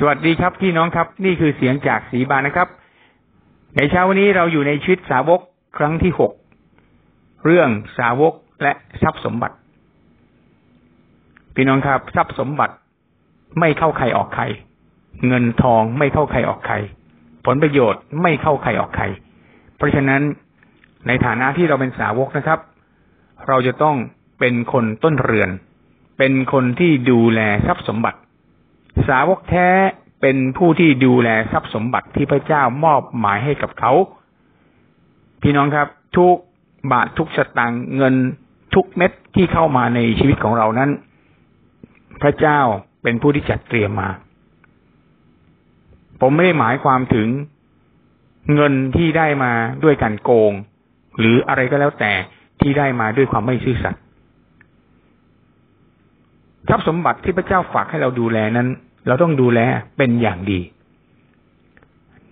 สวัสดีครับพี่น้องครับ นี่คือเสียงจากสีบานนะครับ ในเช้าวันนี้เราอยู่ในชีวิตสาวกครั้งที่หกเรื่องสาวกและทรัพย์สมบัติ พี่น้องครับ ทรัพย์สมบัติไม่เข้าใครออกใคร เงินทองไม่เข้าใครออกใคร ผลประโยชน์ไม่เข้าใครออกใคร เพราะฉะนั้นในฐานะที่เราเป็นสาวกนะครับ เราจะต้องเป็นคนต้นเรือน เป็นคนที่ดูแลทรัพย์สมบัติ สาวกแท้เป็นผู้ที่ดูแลทรัพย์สมบัติที่พระเจ้ามอบหมายให้กับเขา พี่น้องครับ ทุกบาททุกสตางค์เงินทุกเม็ดที่เข้ามาในชีวิตของเรานั้น พระเจ้าเป็นผู้ที่จัดเตรียมมา ผมไม่ได้หมายความถึงเงินที่ได้มาด้วยการโกง หรืออะไรก็แล้วแต่ที่ได้มาด้วยความไม่ซื่อสัตย์ทรัพย์สมบัติที่พระเจ้าฝากให้เราดูแลนั้น เราต้องดูแลเป็นอย่างดี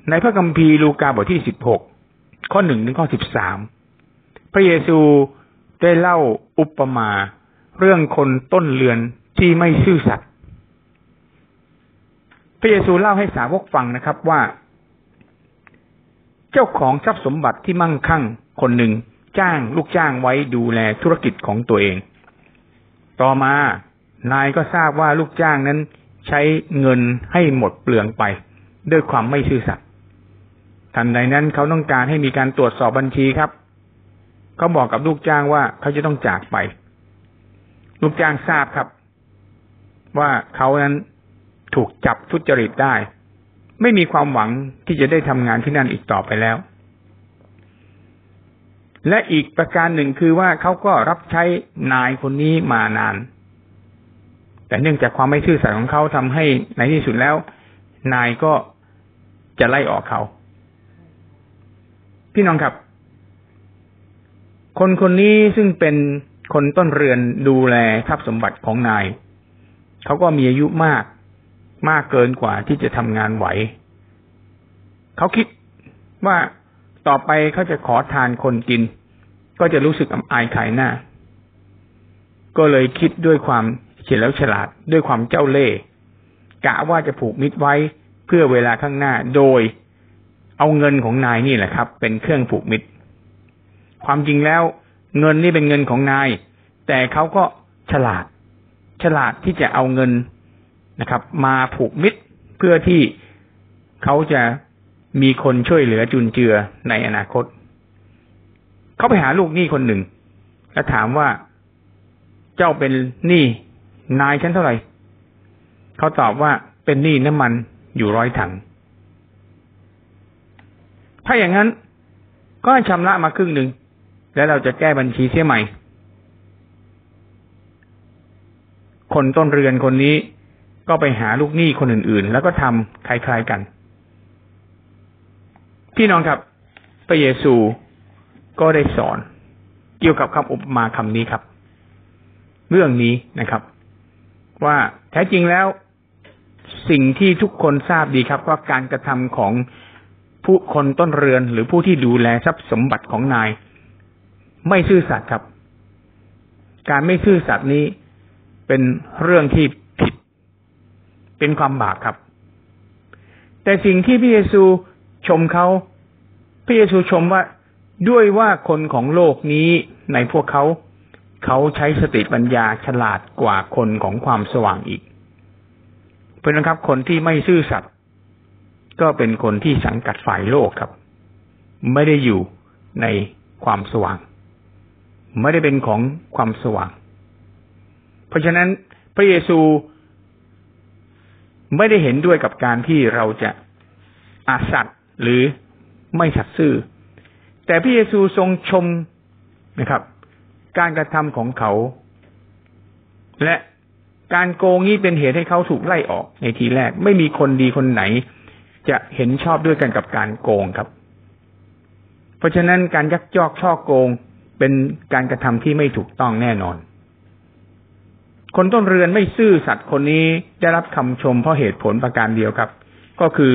ในพระคัมภีร์ลูกาบทที่สิบหกข้อหนึ่งถึงข้อสิบสามพระเยซูได้เล่าอุปมาเรื่องคนต้นเรือนที่ไม่ซื่อสัตย์พระเยซูเล่าให้สาวกฟังนะครับว่า เจ้าของทรัพย์สมบัติที่มั่งคั่งคนหนึ่งจ้างลูกจ้างไว้ดูแลธุรกิจของตัวเอง ต่อมานายก็ทราบว่าลูกจ้างนั้น ใช้เงินให้หมดเปลืองไป ด้วยความไม่ซื่อสัตย์ทันใดนั้นเขาต้องการให้มีการตรวจสอบบัญชีครับ เขาบอกกับลูกจ้างว่าเขาจะต้องจากไป ลูกจ้างทราบครับ ว่าเขานั้นถูกจับทุจริตได้ ไม่มีความหวังที่จะได้ทำงานที่นั่นอีกต่อไปแล้ว และอีกประการหนึ่งคือว่าเขาก็รับใช้นายคนนี้มานาน แต่เนื่องจากความไม่ซื่อสัตย์ของเขาทำให้ในที่สุดแล้ว นายก็จะไล่ออกเขา พี่น้องครับ คนคนนี้ซึ่งเป็นคนต้นเรือนดูแลทรัพย์สมบัติของนาย เขาก็มีอายุมาก มากเกินกว่าที่จะทำงานไหว เขาคิดว่าต่อไปเขาจะขอทานคนกิน ก็จะรู้สึกอายขายหน้า ก็เลยคิดด้วยความ เฉลียวฉลาดด้วยความเจ้าเล่ห์กะว่าจะผูกมิตรไว้เพื่อเวลาข้างหน้าโดย เอาเงินของนายนี่แหละครับ เป็นเครื่องผูกมิตร ความจริงแล้ว เงินนี่เป็นเงินของนาย แต่เขาก็ฉลาด ฉลาดที่จะเอาเงินนะครับ มาผูกมิตรเพื่อที่เขาจะมีคนช่วยเหลือจุนเจือในอนาคต เขาไปหาลูกหนี้คนหนึ่ง แล้วถามว่าเจ้าเป็นหนี้ นายฉันเท่าไหร่ เขาตอบว่าเป็นหนี้น้ำมันอยู่ร้อยถัง ถ้าอย่างนั้น ก็ชำระมาครึ่งหนึ่ง แล้วเราจะแก้บัญชีเสียใหม่ คนต้นเรือนคนนี้ก็ไปหาลูกหนี้คนอื่น ๆ แล้วก็ทำคล้ายๆกัน พี่น้องครับ พระเยซูก็ได้สอน เกี่ยวกับคำอุปมาคำนี้ครับ เรื่องนี้นะครับ ว่าแท้จริงแล้วสิ่งที่ทุกคนทราบดีครับ ว่าการกระทำของผู้คนต้นเรือนหรือผู้ที่ดูแลทรัพย์สมบัติของนาย ไม่ซื่อสัตย์ครับ การไม่ซื่อสัตย์นี้เป็นเรื่องที่ผิด เป็นความบาปครับ แต่สิ่งที่พระเยซูชมเขาพระเยซูชมว่าด้วยว่าคนของโลกนี้ในพวกเขา เขาใช้สติปัญญาฉลาดกว่าคนของความสว่างอีก เพราะนะครับ คนที่ไม่ซื่อสัตย์ก็เป็นคนที่สังกัดฝ่ายโลกครับ ไม่ได้อยู่ในความสว่าง ไม่ได้เป็นของความสว่าง เพราะฉะนั้นพระเยซูไม่ได้เห็นด้วยกับการที่เราจะอาสัตย์หรือไม่สัตย์ซื่อ แต่พระเยซูทรงชมนะครับ การกระทำของเขา และการโกงนี้เป็นเหตุให้เขาถูกไล่ออกในทีแรก ไม่มีคนดีคนไหน จะเห็นชอบด้วยกันกับการโกงครับ เพราะฉะนั้นการยักยอกช่อโกงเป็นการกระทำที่ไม่ถูกต้องแน่นอน คนต้นเรือนไม่ซื่อสัตย์คนนี้ได้รับคำชมเพราะเหตุผลประการเดียวครับ ก็คือ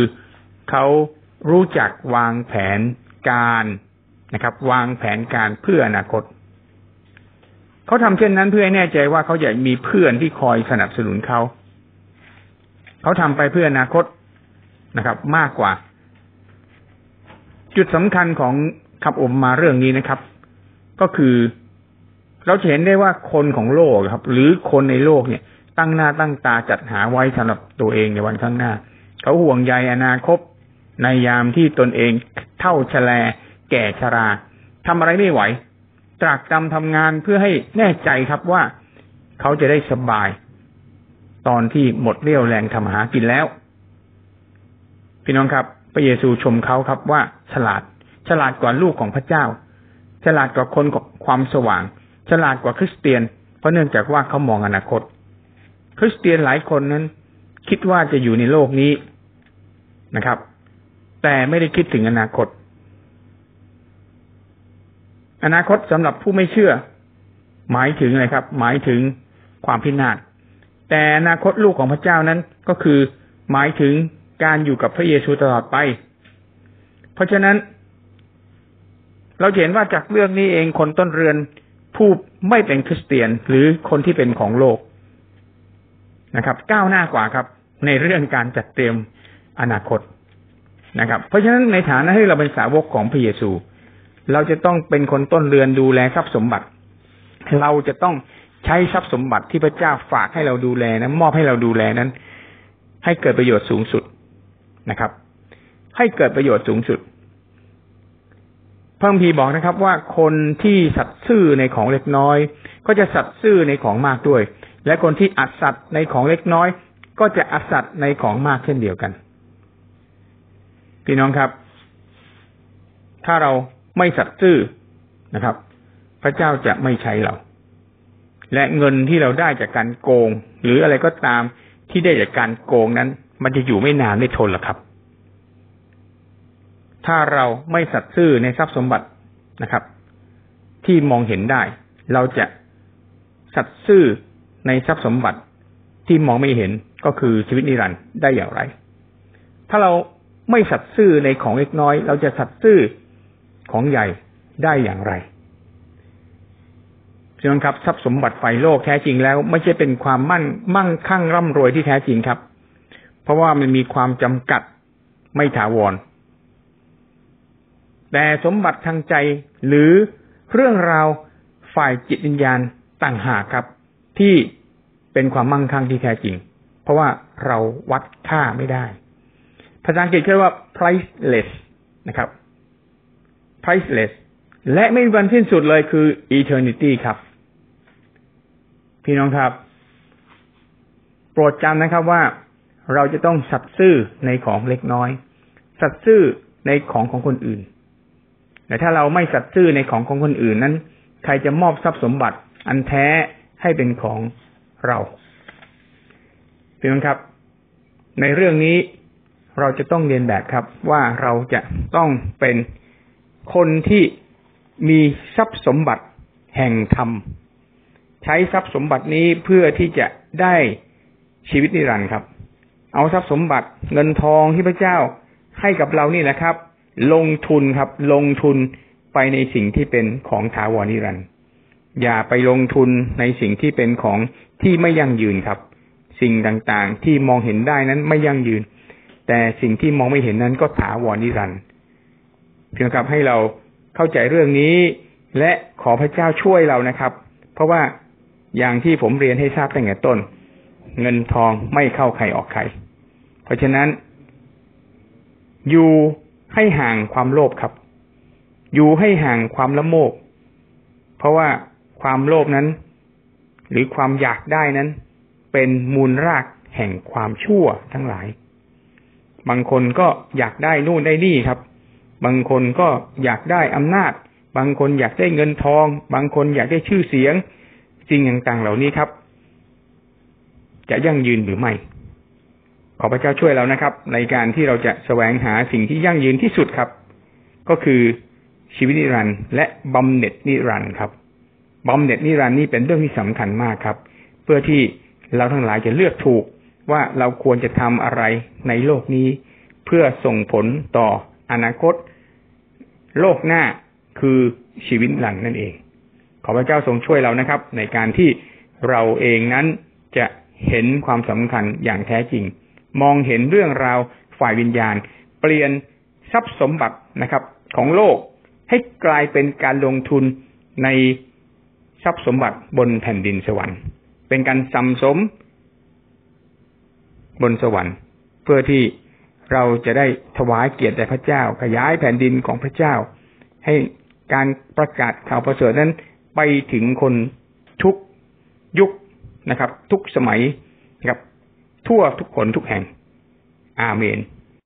เขารู้จักวางแผนการนะครับ วางแผนการเพื่ออนาคต เขาทำเช่นนั้นเพื่อให้แน่ใจว่าเขาอยากมีเพื่อนที่คอยสนับสนุนเขา เขาทำไปเพื่ออนาคตนะครับ มากกว่า จุดสำคัญของคำอบมาเรื่องนี้นะครับ ก็คือเราเห็นได้ว่าคนของโลกครับ หรือคนในโลกเนี่ย ตั้งหน้าตั้งตาจัดหาไว้สำหรับตัวเองในวันข้างหน้า เขาห่วงใยอนาคตในยามที่ตนเองเท่าชแลแก่ชราทำอะไรไม่ไหว ตรากตำทำงานเพื่อให้แน่ใจครับว่าเขาจะได้สบาย ตอนที่หมดเรี่ยวแรงทำหากินแล้ว พี่น้องครับ พระเยซูชมเขาครับว่าฉลาด ฉลาดกว่าลูกของพระเจ้า ฉลาดกว่าคนกับความสว่าง ฉลาดกว่าคริสเตียน เพราะเนื่องจากว่าเขามองอนาคต คริสเตียนหลายคนนั้น คิดว่าจะอยู่ในโลกนี้นะครับ แต่ไม่ได้คิดถึงอนาคต อนาคตสำหรับผู้ไม่เชื่อ หมายถึงอะไรครับ หมายถึงความพินาศแต่อนาคตลูกของพระเจ้านั้นก็คือหมายถึงการอยู่กับพระเยซูตลอดไป เพราะฉะนั้น เราเห็นว่าจากเรื่องนี้เองคนต้นเรือนผู้ไม่เป็นคริสเตียนหรือคนที่เป็นของโลกนะครับ ก้าวหน้ากว่าครับ ในเรื่องการจัดเตรียมอนาคตนะครับ เพราะฉะนั้นในฐานะที่เราเป็นสาวกของพระเยซู เราจะต้องเป็นคนต้นเรือนดูแลทรัพย์สมบัติ เราจะต้องใช้ทรัพย์สมบัติที่พระเจ้าฝากให้เราดูแลนั้นมอบให้เราดูแลนั้น ให้เกิดประโยชน์สูงสุดนะครับ ให้เกิดประโยชน์สูงสุดพระพีบอกนะครับ ว่าคนที่สัตย์ซื่อในของเล็กน้อย ก็จะสัตย์ซื่อในของมากด้วย และคนที่อัดสัตย์ในของเล็กน้อย ก็จะอัดสัตย์ในของมากเช่นเดียวกัน พี่น้องครับ ถ้าเรา ไม่สัตย์ซื่อนะครับ พระเจ้าจะไม่ใช้เรา และเงินที่เราได้จากการโกง หรืออะไรก็ตามที่ได้จากการโกงนั้น มันจะอยู่ไม่นานไม่ทนหรอกครับ ถ้าเราไม่สัตย์ซื่อในทรัพย์สมบัตินะครับ ที่มองเห็นได้ เราจะสัตย์ซื่อในทรัพย์สมบัติที่มองไม่เห็นก็คือชีวิตนิรันดร์ได้อย่างไร ถ้าเราไม่สัตย์ซื่อในของเล็กน้อย เราจะสัตย์ซื่อ ของใหญ่ได้อย่างไรพี่น้องครับทรัพย์สมบัติฝ่ายโลกแท้จริงแล้ว ไม่ใช่เป็นความมั่นมั่งคั่งร่ำรวยที่แท้จริงครับ เพราะว่ามันมีความจำกัดไม่ถาวร แต่สมบัติทางใจหรือเรื่องราวฝ่ายจิตวิญญาณต่างหากครับ ที่เป็นความมั่งคั่งที่แท้จริง เพราะว่าเราวัดค่าไม่ได้ ภาษาอังกฤษเรียกว่า priceless นะครับ priceless และไม่มีวันสิ้นสุดเลยคือ eternity ครับ พี่น้องครับ โปรดจำนะครับว่าเราจะต้องสัตย์ซื่อในของเล็กน้อย สัตย์ซื่อในของของคนอื่น แต่ถ้าเราไม่สัตย์ซื่อในของของคนอื่นนั้น ใครจะมอบทรัพย์สมบัติอันแท้ให้เป็นของเราพี่น้องครับ ในเรื่องนี้เราจะต้องเรียนแบบครับว่าเราจะต้องเป็น คนที่มีทรัพย์สมบัติแห่งธรรม ใช้ทรัพย์สมบัตินี้เพื่อที่จะได้ชีวิตนิรันดร์ครับ เอาทรัพย์สมบัติเงินทองที่พระเจ้าให้กับเรานี่แหละครับ ลงทุนครับ ลงทุนไปในสิ่งที่เป็นของถาวรนิรันดร์อย่าไปลงทุนในสิ่งที่เป็นของที่ไม่ยั่งยืนครับ สิ่งต่างๆที่มองเห็นได้นั้นไม่ยั่งยืน แต่สิ่งที่มองไม่เห็นนั้นก็ถาวรนิรันดร์ เพียงครับให้เราเข้าใจเรื่องนี้ และขอพระเจ้าช่วยเรานะครับ เพราะว่าอย่างที่ผมเรียนให้ทราบตั้งแต่ต้น เงินทองไม่เข้าใครออกใคร เพราะฉะนั้น อยู่ให้ห่างความโลภครับ อยู่ให้ห่างความละโมบเพราะว่าความโลภนั้น หรือความอยากได้นั้น เป็นมูลรากแห่งความชั่วทั้งหลาย บางคนก็อยากได้นู่นได้นี่ครับ บางคนก็อยากได้อำนาจ บางคนอยากได้เงินทอง บางคนอยากได้ชื่อเสียงสิ่งต่างๆเหล่านี้ครับ จะยั่งยืนหรือไม่ ขอพระเจ้าช่วยเรานะครับ ในการที่เราจะแสวงหาสิ่งที่ยั่งยืนที่สุดครับ ก็คือชีวิตนิรันดร์และบำเหน็จนิรันดร์ครับบำเหน็จนิรันดร์นี่เป็นเรื่องที่สำคัญมากครับ เพื่อที่เราทั้งหลายจะเลือกถูกว่าเราควรจะทำอะไรในโลกนี้ เพื่อส่งผลต่ออนาคต โลกหน้าคือชีวิตหลังนั่นเอง ขอพระเจ้าทรงช่วยเรานะครับ ในการที่เราเองนั้นจะเห็นความสำคัญอย่างแท้จริง มองเห็นเรื่องราวฝ่ายวิญญาณ เปลี่ยนทรัพย์สมบัตินะครับ ของโลกให้กลายเป็นการลงทุนในทรัพย์สมบัติบนแผ่นดินสวรรค์ เป็นการสัมสมบนสวรรค์ เพื่อที่ เราจะได้ถวายเกียรติแด่พระเจ้า ขยายแผ่นดินของพระเจ้า ให้การประกาศข่าวประเสริฐนั้นไปถึงคนทุกยุคนะครับ ทุกสมัยนะครับทั่วทุกคนทุกแห่ง อาเมน